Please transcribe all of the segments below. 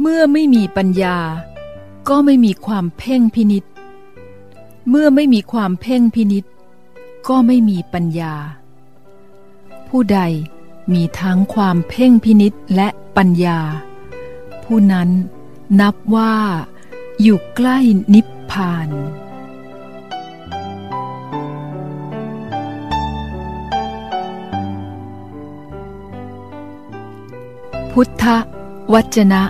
เมื่อไม่มีปัญญา ก็ไม่มีความเพ่งพินิษ เมื่อไม่มีความเพ่งพินิษก็ไม่มีปัญญา ผู้ใดมีทั้งความเพ่งพินิษและปัญญา ผู้นั้นนับว่าอยู่ใกล้นิพพานพุทธวจนะ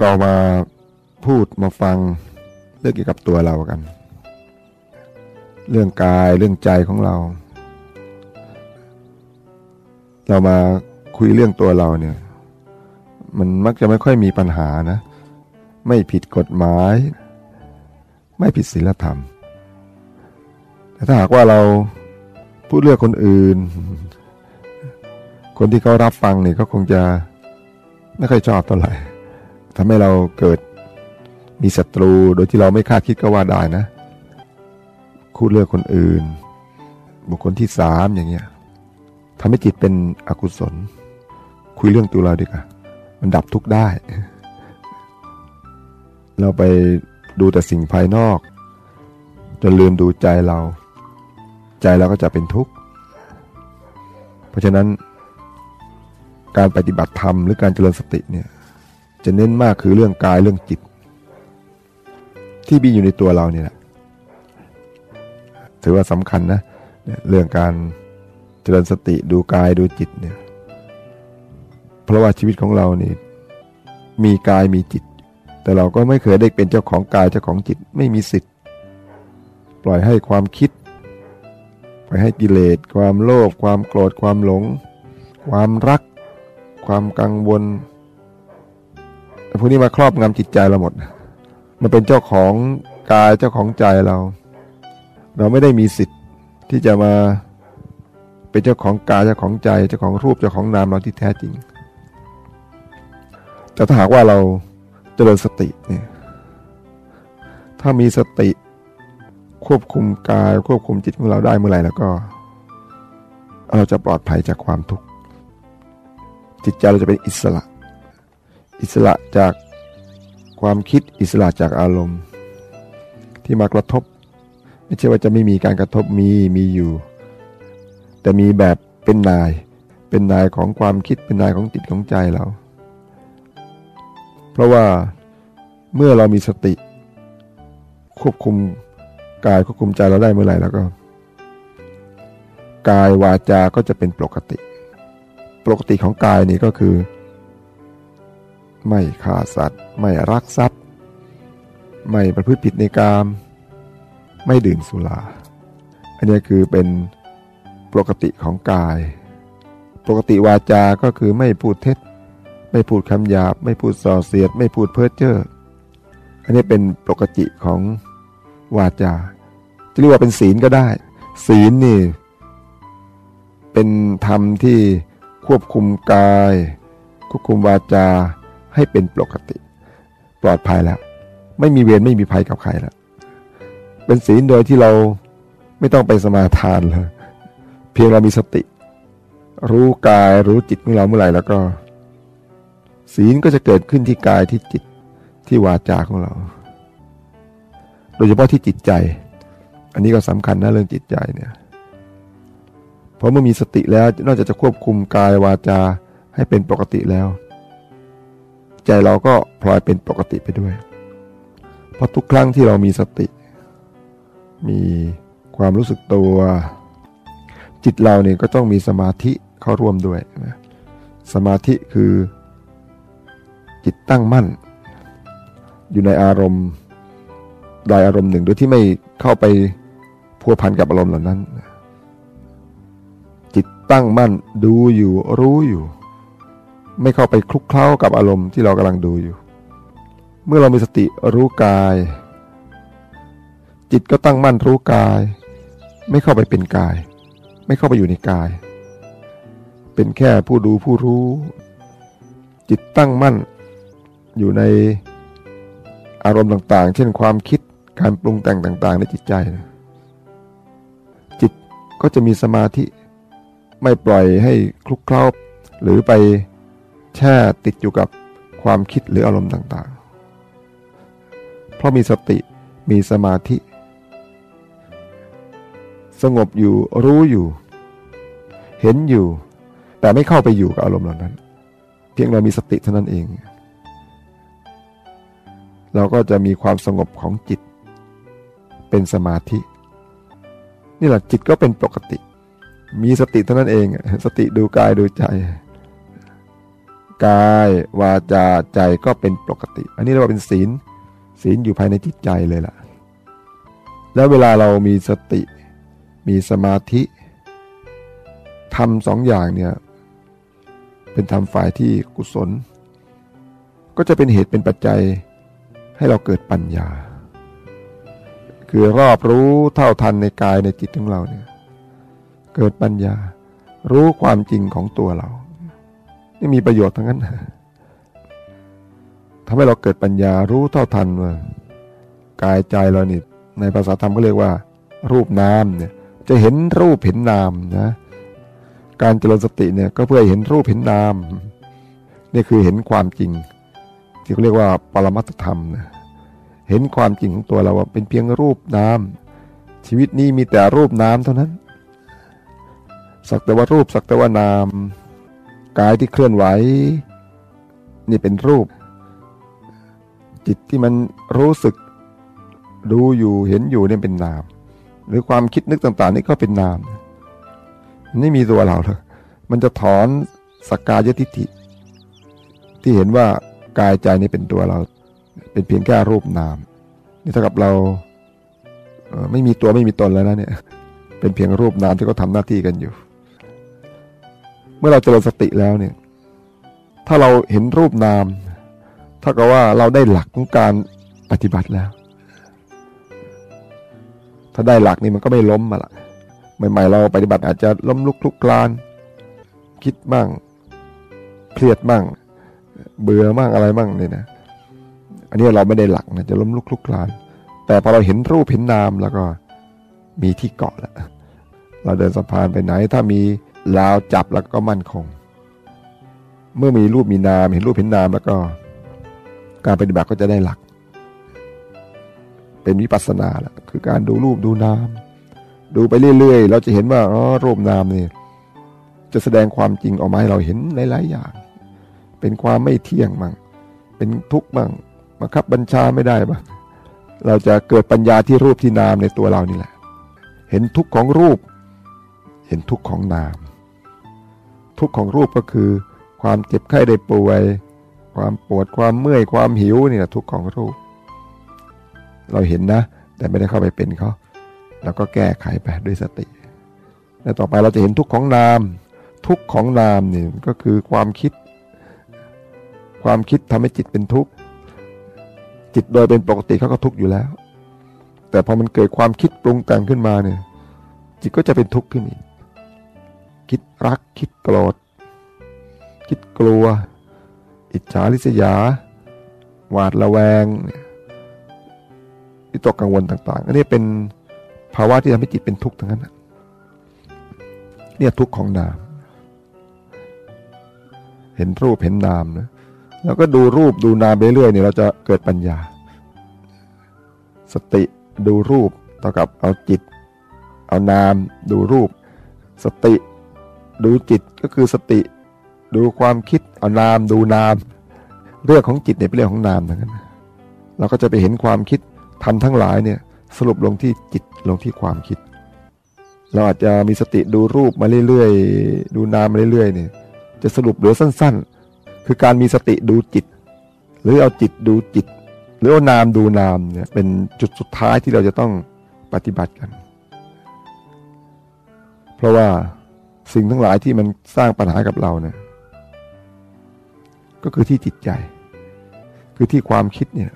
เรามาพูดมาฟังเรื่องเกี่ยวกับตัวเรากัน เรื่องกายเรื่องใจของเรา เรามาคุยเรื่องตัวเราเนี่ย มันมักจะไม่ค่อยมีปัญหานะ ไม่ผิดกฎหมาย ไม่ผิดศีลธรรม แต่ถ้าหากว่าเราพูดเรื่องคนอื่น คนที่เขารับฟังเนี่ยเขาคงจะไม่ค่อยชอบเท่าไหร่ ทำให้เราเกิดมีศัตรูโดยที่เราไม่คาดคิดก็ว่าได้นะ คู่เลือกคนอื่น บุคคลที่สามอย่างเงี้ยทำให้จิตเป็นอกุศล คุยเรื่องตัวเราดีกว่ามันดับทุกได้ เราไปดูแต่สิ่งภายนอกจนลืมดูใจเรา ใจเราก็จะเป็นทุกข์ เพราะฉะนั้นการปฏิบัติธรรมหรือการเจริญสติเนี่ย จะเน้นมากคือเรื่องกายเรื่องจิต ที่มีอยู่ในตัวเราเนี่ยแหละถือว่าสำคัญนะเรื่องการเจริญสติดูกายดูจิตเนี่ย เพราะว่าชีวิตของเรานี่มีกายมีจิต แต่เราก็ไม่เคยได้เป็นเจ้าของกายเจ้าของจิตไม่มีสิทธิ์ ปล่อยให้ความคิด ปล่อยให้กิเลส ความโลภความโกรธความหลง ความรัก ความกังวล พวกนี้มาครอบงำจิตใจเราหมด มันเป็นเจ้าของกายเจ้าของใจเรา เราไม่ได้มีสิทธิ์ที่จะมาเป็นเจ้าของกายเจ้าของใจ เจ้าของรูปเจ้าของนามเราที่แท้จริง แต่ถ้าหากว่าเราเจริญสติเนี่ยถ้ามีสติควบคุมกาย ควบคุมจิตของเราได้เมื่อไหร่แล้วก็ เราจะปลอดภัยจากความทุกข์จิตใจเราจะเป็นอิสระ อิสระจากความคิดอิสระจากอารมณ์ ที่มากระทบ ไม่ใช่ว่าจะไม่มีการกระทบมีมีอยู่ แต่มีแบบเป็นนาย เป็นนายของความคิดเป็นนายของจิตของใจเรา เพราะว่าเมื่อเรามีสติ ควบคุมกายควบคุมใจเราได้เมื่อไหร่แล้วก็ กายวาจาก็จะเป็นปกติ ปกติของกายนี่ก็คือ ไม่ฆ่าสัตว์ ไม่รักทรัพย์ ไม่ประพฤติผิดในกาม ไม่ดื่มสุรา อันนี้คือเป็นปกติของกาย ปกติวาจา ก็คือไม่พูดเท็จ ไม่พูดคำหยาบ ไม่พูดส่อเสียด ไม่พูดเพ้อเจ้อ อันนี้เป็นปกติของวาจา จะเรียกว่าเป็นศีลก็ได้ ศีลนี่ เป็นธรรมที่ควบคุมกาย ควบคุมวาจา ให้เป็นปกติ ปลอดภัยแล้ว ไม่มีเวรไม่มีภัยกับใครแล้วเป็นศีลโดยที่เราไม่ต้องไปสมาทานเลยเพียงเรามีสติ รู้กายรู้จิตของเราเมื่อไหร่แล้วก็ ศีลก็จะเกิดขึ้นที่กายที่จิตที่วาจาของเรา โดยเฉพาะที่จิตใจ อันนี้ก็สำคัญนะเรื่องจิตใจเนี่ยเพราะเมื่อมีสติแล้วนอกจากจะควบคุมกายวาจาให้เป็นปกติแล้ว ใจเราก็พลอยเป็นปกติไปด้วย เพราะทุกครั้งที่เรามีสติ มีความรู้สึกตัว จิตเราเนี่ยก็ต้องมีสมาธิเข้าร่วมด้วยนะสมาธิคือจิตตั้งมั่น อยู่ในอารมณ์ใดอารมณ์หนึ่งโดยที่ไม่เข้าไปพัวพันกับอารมณ์เหล่านั้น จิตตั้งมั่นดูอยู่รู้อยู่ ไม่เข้าไปคลุกเคล้ากับอารมณ์ที่เรากำลังดูอยู่ เมื่อเรามีสติรู้กาย จิตก็ตั้งมั่นรู้กาย ไม่เข้าไปเป็นกาย ไม่เข้าไปอยู่ในกาย เป็นแค่ผู้ดูผู้รู้ จิตตั้งมั่นอยู่ในอารมณ์ต่างๆ เช่นความคิดการปรุงแต่งต่าง ๆ ในจิตใจนะจิตก็จะมีสมาธิไม่ปล่อยให้คลุกเคล้าหรือไป แช่ติดอยู่กับความคิดหรืออารมณ์ต่างๆ เพราะมีสติมีสมาธิ สงบอยู่รู้อยู่ เห็นอยู่ แต่ไม่เข้าไปอยู่กับอารมณ์เหล่านั้น เพียงเรามีสติเท่านั้นเอง เราก็จะมีความสงบของจิต เป็นสมาธิ นี่แหละจิตก็เป็นปกติ มีสติเท่านั้นเอง สติดูกายดูใจ กายวาจาใจก็เป็นปกติ อันนี้เรียกว่าเป็นศีล ศีลอยู่ภายในจิตใจเลยล่ะ แล้วเวลาเรามีสติ มีสมาธิทำสองอย่างเนี่ยเป็นทำฝ่ายที่กุศล ก็จะเป็นเหตุเป็นปัจจัยให้เราเกิดปัญญา คือรอบรู้เท่าทันในกายในจิตของเราเนี่ยเกิดปัญญา รู้ความจริงของตัวเรา นี่มีประโยชน์ทั้งนั้นทำให้เราเกิดปัญญารู้เท่าทันว่ากายใจเรานี่ในภาษาธรรมก็เรียกว่า รูปนามเนี่ย จะเห็นรูปเห็นนามนะ การเจริญสติเนี่ยก็เพื่อเห็นรูปเห็นนาม นี่คือเห็นความจริง ที่เขาเรียกว่าปรมัตธรรมนะเห็นความจริงของตัวเราว่าเป็นเพียงรูปนามชีวิตนี้มีแต่รูปนามเท่านั้น สักแต่ว่ารูปสักแต่ว่านาม กายที่เคลื่อนไหว นี่เป็นรูป จิตที่มันรู้สึกดูอยู่เห็นอยู่เนี่ยเป็นนาม หรือความคิดนึกต่าง ๆ นี่ก็เป็นนามนี่มีตัวเราเลยมันจะถอนสกายทิฏฐิที่เห็นว่ากายใจนี่เป็นตัวเรา เป็นเพียงแค่รูปนาม นี่เท่ากับเราไม่มีตัวไม่มีตนแล้วนะเนี่ย เป็นเพียงรูปนามที่เขาทาหน้าที่กันอยู่ มื่อเราเจริญสติแล้วเนี่ย ถ้าเราเห็นรูปนามถ้ากับว่าเราได้หลักของการปฏิบัติแล้ว ถ้าได้หลักนี่มันก็ไม่ล้มมาละใหม่ๆเราปฏิบัติอาจจะล้มลุกคลุกคลาน คิดบ้างเครียดบ้างเบื่อบ้างอะไรบ้างเนี่ยนะอันนี้เราไม่ได้หลักนะจะล้มลุกคลุกคลาน แต่พอเราเห็นรูปเห็นนามแล้วก็มีที่เกาะแล้วเราเดินสะพานไปไหนถ้ามี ลาวจับแล้วก็มั่นคง เมื่อมีรูปมีนามเห็นรูปเห็นนามแล้วก็ การปฏิบัติก็จะได้หลัก เป็นวิปัสสนาแหละคือการดูรูปดูนาม ดูไปเรื่อยๆ เราจะเห็นว่าอ๋อรูปนามนี่จะแสดงความจริงออกมาให้เราเห็นหลายๆอย่าง เป็นความไม่เที่ยงบ้างเป็นทุกข์บ้างบังคับบัญชาไม่ได้บ้างเราจะเกิดปัญญาที่รูปที่นามในตัวเรานี่แหละ เห็นทุกข์ของรูป เห็นทุกข์ของนาม ทุกข์ของรูปก็คือ ความเจ็บไข้ได้ป่วย ความปวดความเมื่อยความหิวนี่แหละทุกข์ของรูป เราเห็นนะ แต่ไม่ได้เข้าไปเป็นเขาแล้วก็แก้ไขไปด้วยสติแล้วต่อไปเราจะเห็นทุกข์ของนาม ทุกข์ของนามนี่ก็คือความคิด ความคิดทำให้จิตเป็นทุกข์จิตโดยเป็นปกติเขาก็ทุกข์อยู่แล้ว แต่พอมันเกิดความคิดปรุงแต่งขึ้นมาเนี่ยจิตก็จะเป็นทุกข์ขึ้นอีก คิดรัก คิดโกรธ คิดกลัว อิจฉาริษยา หวาดระแวงวิตกกังวลต่างๆ อันนี้เป็นภาวะที่ทำให้จิตเป็นทุกข์ทั้งนั้นเนี่ยทุกข์ของนาม เห็นรูปเห็นนามนะแล้วก็ดูรูปดูนามไปเรื่อยเนี่ยเราจะเกิดปัญญา สติดูรูปเท่ากับเอาจิต เอานามดูรูป สติ ดูจิตก็คือสติ ดูความคิดเอานามดูนาม เรื่องของจิตเนี่ยเป็นเรื่องของนามเทั้งนั้นเราก็จะไปเห็นความคิดทำทั้งหลายเนี่ยสรุปลงที่จิตลงที่ความคิด เราอาจจะมีสติดูรูปมาเรื่อยๆ ดูนามมาเรื่อยๆเนี่ยจะสรุปเหลือสั้นๆ คือการมีสติดูจิต หรือเอาจิตดูจิต หรือเอานามดูนามเนี่ยเป็นจุดสุดท้ายที่เราจะต้องปฏิบัติกัน เพราะว่า สิ่งทั้งหลายที่มันสร้างปัญหากับเราเนี่ย ก็คือที่จิตใจ คือที่ความคิดเนี่ย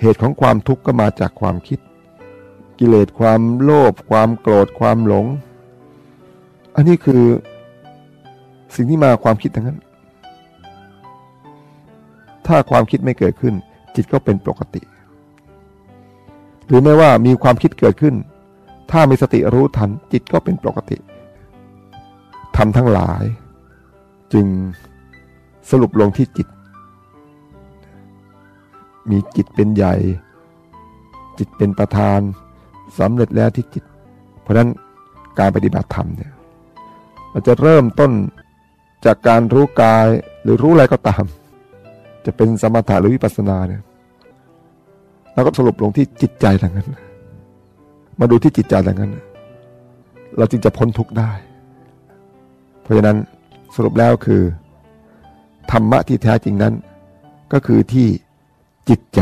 เหตุของความทุกข์ก็มาจากความคิด กิเลสความโลภความโกรธความหลง อันนี้คือสิ่งที่มาความคิดทั้งนั้น ถ้าความคิดไม่เกิดขึ้น จิตก็เป็นปกติ หรือแม้ว่ามีความคิดเกิดขึ้น ถ้ามีสติรู้ทัน จิตก็เป็นปกติ ทำทั้งหลาย จึงสรุปลงที่จิต มีจิตเป็นใหญ่ จิตเป็นประธานสำเร็จแล้วที่จิต เพราะนั้นการปฏิบัติธรรมเนี่ยเราจะเริ่มต้นจากการรู้กายหรือรู้อะไรก็ตาม จะเป็นสมถะหรือวิปัสสนาเนี่ยเราก็สรุปลงที่จิตใจทางนั้น มาดูที่จิตใจทางนั้น เราจึงจะพ้นทุกข์ได้ เพราะฉะนั้นสรุปแล้วคือ ธรรมะที่แท้จริงนั้น ก็คือที่จิตใจ